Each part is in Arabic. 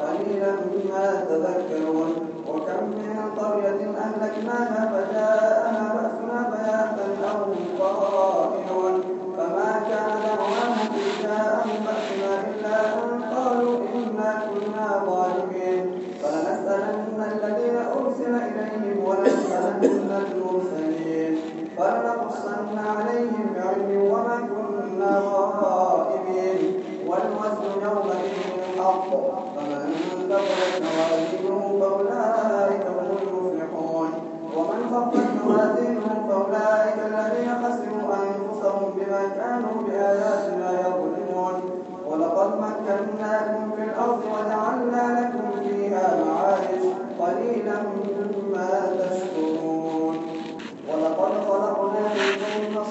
قليلا ما تذكرون. وكم من قرية أهلكناها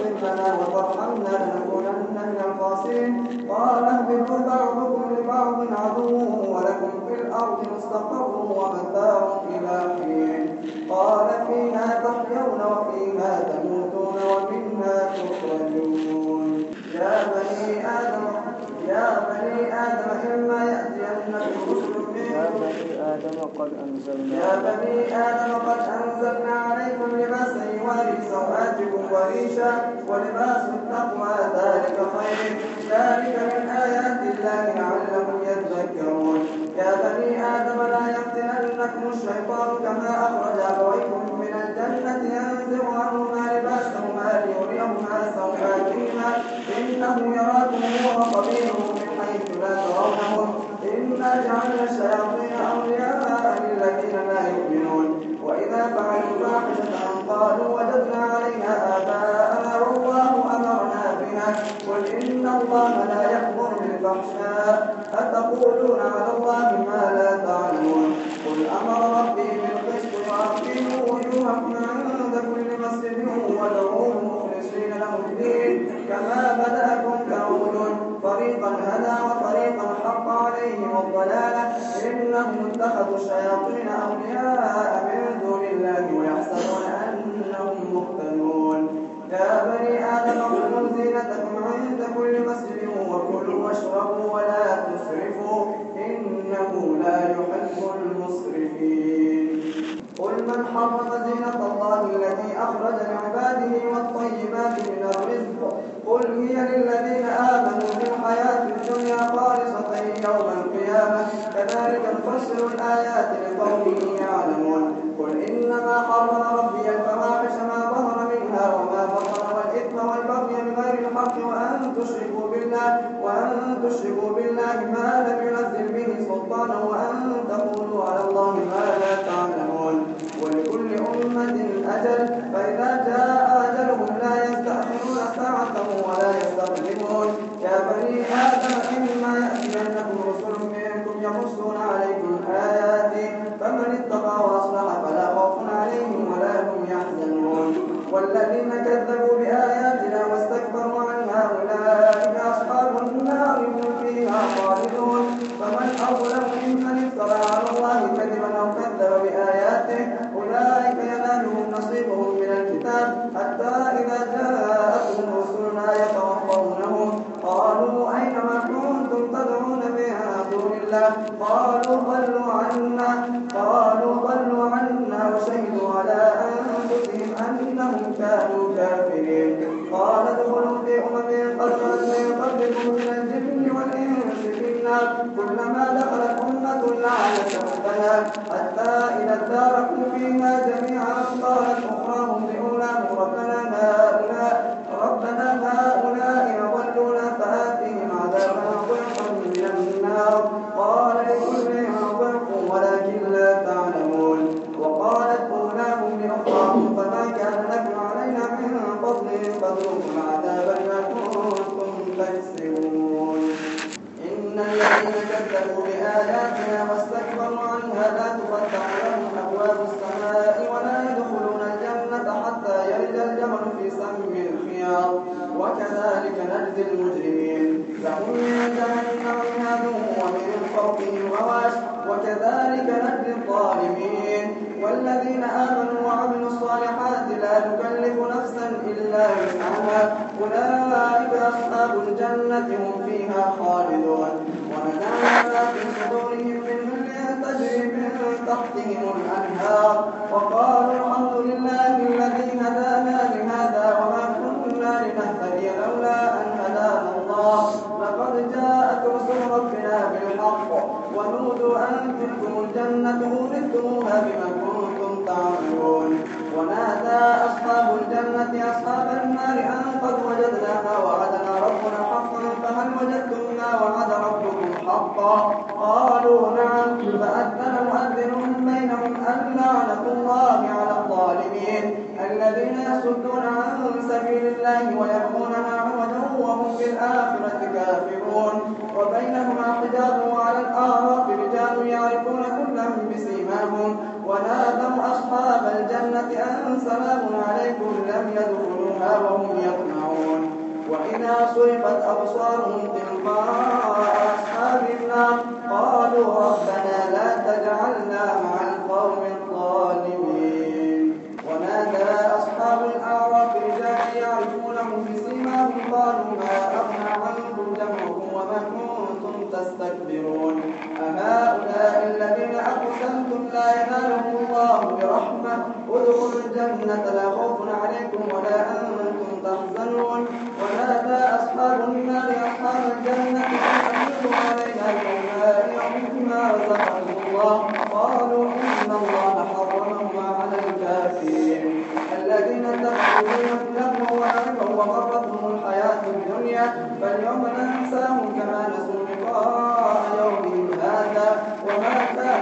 لم تغفر لنا وترحمنا لنكونن من الخاسرين. قد أنزلنا يا بني آدم قد أنزلنا عليكم لباسا يواري سوآتكم وريشا ولباس التقوى. ذلك خير. ذلك من آيات الله لعلهم يذكرون. يا بني آدم لا يفتننكم الشيطان كما أخرج أبويكم من الجنة. ينزع عنهما لباسهما ليريهما سوآتهما. إنه يراكم هو وقبيله من حيث لا ترونهم. إنا جعلنا الشياطين أولياء للذين لا يؤمنون وإذا فعلوا فاحشة قالوا وجدنا عليها آباءنا والله أمرنا بها قل إن الله لا يأمر بالفحشاء أتقولون على الله ما لا تعلمون قل أمر ربي بالقسط وأقيموا وجوهكم عند كل مسجد وادعوه مخلصين له الدين كما بدأكم تعودون فريقا هدى وفريقا الضلالة إنهم اتخذوا الشياطين أولياء من دون الله ويحسبون أنهم مهتدون. يا بني آدم خذوا زينتكم عند كل مسجد وكلوا واشربوا ولا تسرفوا إنه لا يحب المسرفين. قل من حرم زينة الله التي أخرج لعباده والطيبات من الرزق؟ قل هي للذين آمنوا في الحياة الدنيا خالصة يوم كذلك نفسر الآيات لقوم يعلمون. قل إنما حرم ربي الفواحش ما ظهر منها وما بطن والإثم والبغي بغير الحق وأن تشركوا بالله وأن تشركوا الجنة هم فيها خالدون. ونزعنا ما في صدورهم من تجري من تحتهم الأنهار. وقالوا الحمد لله الذي هدانا لهذا وما كنا لنهتدي لولا أن هدانا الله. لقد جاءت رسول ربنا بالحق ونودوا أن تلكم الجنة أورثتموها بما كنتم تعملون. ونادى أصحاب الجنة أصحاب النار أن قد وجدنا هواء يكن حقا فهل وجدتم ما وعد ربكم حقا. قالوا نعم. الدنيا فاليوم ننساهم كما نسوا لقاء يومهم هذا وما كان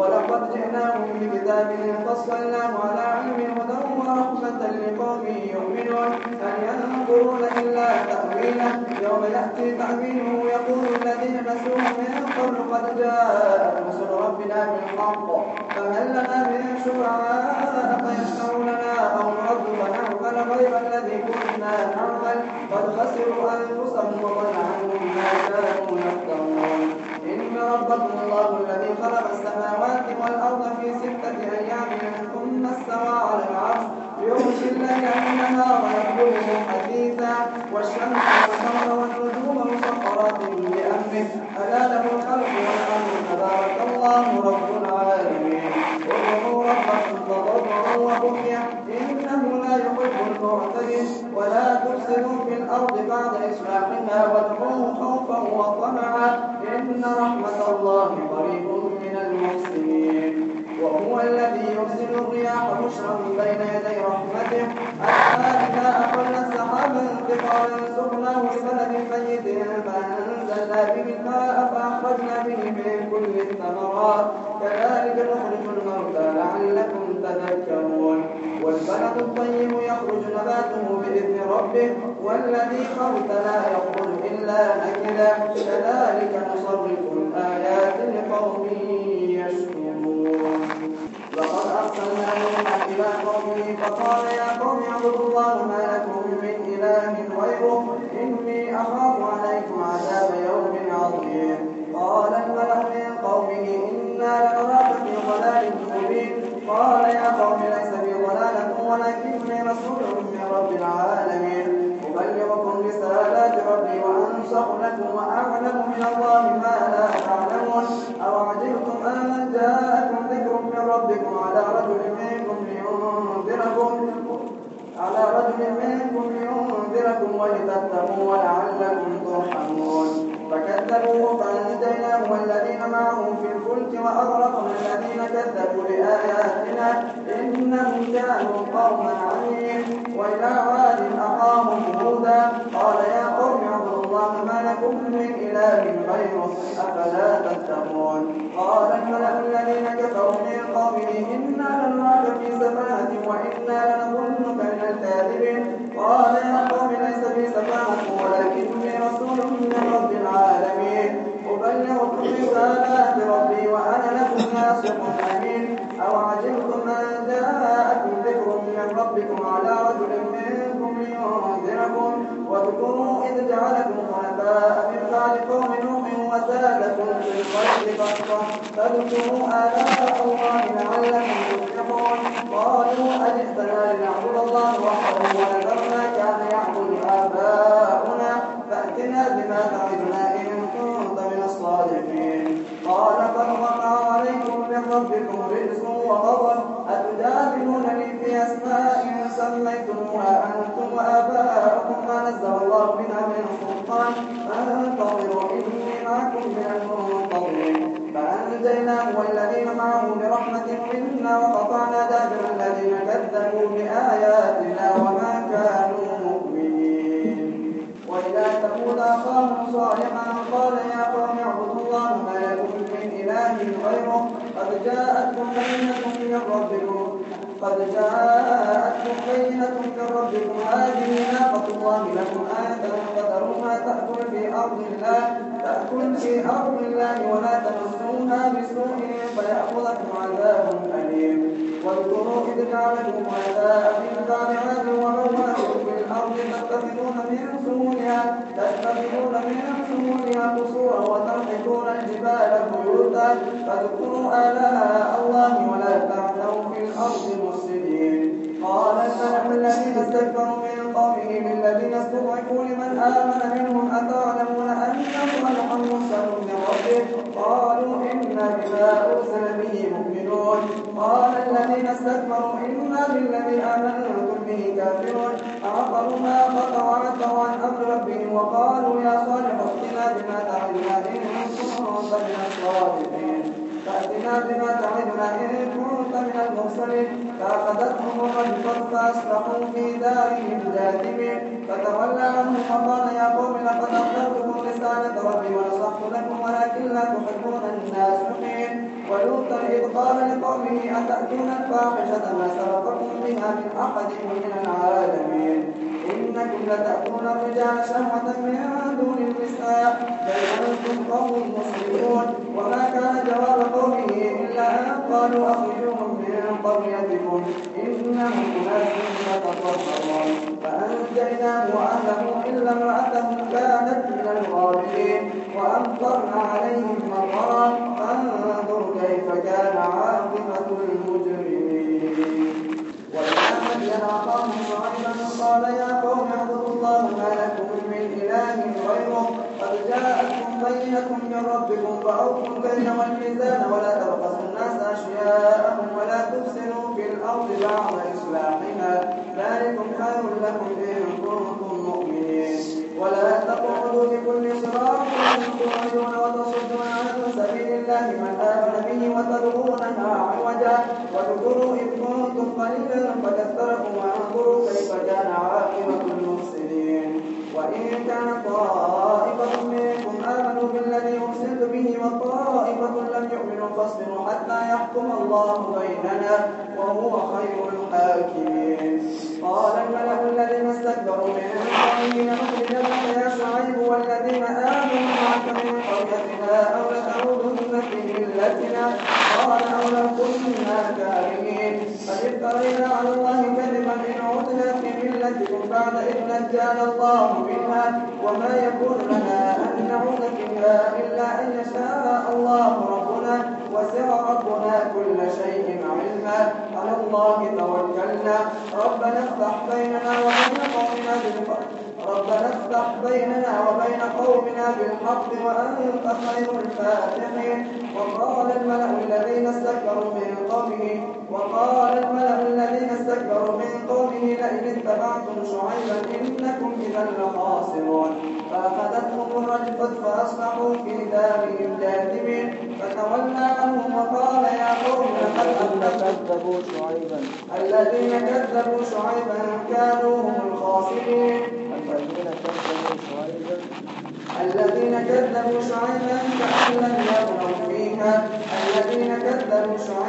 ولقد جئناهم بكتاب فصلناه على علم هدى ورحمة لقوم يؤمنون. هل ينظرون إلا تأويله؟ يوم يأتي تأويله يقول الذين نسوه من قبل قد جاء رسل ربنا بالحق. فهل لنا من شفعاء فيشفعوا لنا أو نرد ونعمل غير الذي كنا نعمل؟ قد خسروا أنفسهم وضل عنهم ما كانوا ربه والذي خبث لا يخرج إلا نكدا. كذلك نصرف الآيات لقوم يشكرون لقد أرسلنا نوحا إلى قومه فقال يا قوم اعبدوا الله ما لكم من إله غيره. إني أخاف عليكم عذاب يوم عظيم. قال الملأ من قومه إنا لنراك في ضلال مبين. قال يا قوم ليس بي ضلالة ولكني رسول من رب العالمين. وأنصح لكم وأعلم من الله ما لا تعلمون. أوعجبتم أن جاءكم ذكر من ربكم على رجل منكم لينذركم على رجل منكم لينذركم ولتتقوا ولعلكم ترحمون. فكذبوه فأنجيناه والذين معه في الفلك وأغرقنا الذين كذبوا بآياتنا إنهم كانوا قوما عمين وإلى أفلا تتقون؟ قال الملأ الذين كفروا من قومه إنا لنراك في سفاهة وإنا لنظنك من الكاذبين. قال يا قوم ليس بي سفاهة ولكني رسول من رب العالمين. أبلغكم رسالات ربي وأنا لكم ناصح أمين. أو عجبتم أن جاءكم ذكر من ربكم على رجل منكم لينذركم؟ واذكروا إذ جعلكم بسطة فاذكروا آلاء الله لعلكم تفلحون قالوا أجئتنا لنعبد الله وحده ونذر ما كان يعبد آباؤنا فأتنا بما تعدنا إن كنت من الصادقين قال وقع عليكم من ربكم رجس وغضب. أتجادلونني في أسماء تأكل في أرض الله تأكل في أرض الله ولا تمسوها بسوء فيأخذكم عذاب أليم. واذكروا إذ جعلكم من بعد عاد وبوأكم في الأرض تتخذون من سهولها تتخذون من سهولها قصورا وتنحتون الجبال بيوتا. فاذكروا آلاء الله ولا تعثوا في الأرض قال الملأ الذين استكبروا من قومه للذين استضعفوا لمن آمن منهم أتعلمون أن صالحا مرسل من ربه؟ قالوا إنا بما أرسل به مؤمنون. قال الذين استكبروا إنا بالذي آمنتم به كافرون. عقروا ما قطعوا عتوا عن أمر ربهم وقالوا يا صالح ائتنا بما تعدنا إن كنت من الصادقين فأتنا بما تعدنا إن كنت من المرسلين. فأخذتهم الرجفة فأصبحوا في دارهم جاثمين. فتولى عنهم وقال يا قوم لقد أخبرتكم رسالة ربي ونصحت لكم ولكن لا تحبون الناسخين ولوطا إذ قال لقومه أتأتون الفاحشة ما سبقكم بها من أحد من العالمين؟ إنكم لتأتون الرجال شهوة من دون النساء بل أنتم قوم مسلمون. وما كان جواب قومه إلا أن قالوا أخرجوهم من قريتكم إنهم أناس يتطهرون فأنجيناه وأهله إلا امرأته كانت من الغابرين. وأمطرنا عليهم مطرا. فانظر كيف كان عاقبة المجرمين. وإلى مدين أخاهم شعيبا قال يا ربكم فأوفوا الكيل بآياتنا وهو خير الحاكمين. قال الملأ الذين استكبروا من قومه لنخرجنك يا شعيب والذين آمنوا معك من قريتنا أو لتعودن في ملتنا. قال أولو كنا كارهين. قد افترينا على الله كذبا إن عدنا في ملتكم بعد إذ نجانا الله منها. وما يكون لنا أن نعود فيها إلا أن يشاء الله ربنا وسع ربنا كل شيء علما. على الله توكلنا. ربنا افتح بيننا وبين قومنا بالحق ربنا افتح بيننا وبين قومنا بالحق وأنت خير الفاتحين. وقال الملأ الذين استكبروا من قومه وقال الملأ الذين استكبروا من قومه لئن اتبعتم شعيبا إنكم إذا لخاسرون. فأخذتهم الرجفة فأصبحوا في دارهم جاثمين. فتولى عنهم وقال يا قوم لقد كذبوا شعيبا. الذين كذبوا شعيبا كانوا هم الخاسرين الذين كذبوا شعيبا الذين كذبوا شعيبا كأن لم يغنوا فيها. الذين كذبوا شعيبا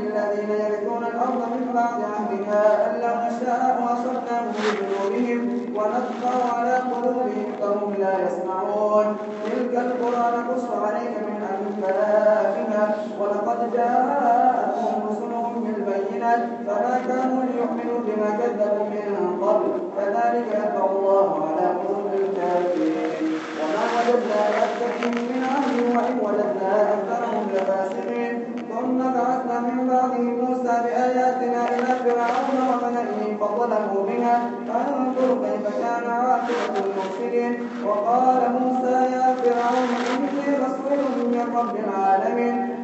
للذين يرثون الأرض من بعد أهلها أن لو نشاء أصبناهم بذنوبهم ونطبع على قلوبهم فهم لا يسمعون. تلك القرى نقص عليك من أنبائها ولقد جاءتهم رسلهم بالبينات فما كانوا ليؤمنوا بما كذبوا من قبل كذلك يطبع الله على قلوب الكافرين. وما وجدنا لأكثرهم من أهل وإن وجدنا أكثرهم لفاسقين. بعثنا من بعده موسى بآياتنا إلى فرعون وملئه فظلموا بها. فانظر كيف كان عاقبة المفسدين. وقال موسى يا فرعون إني رسول من رب العالمين.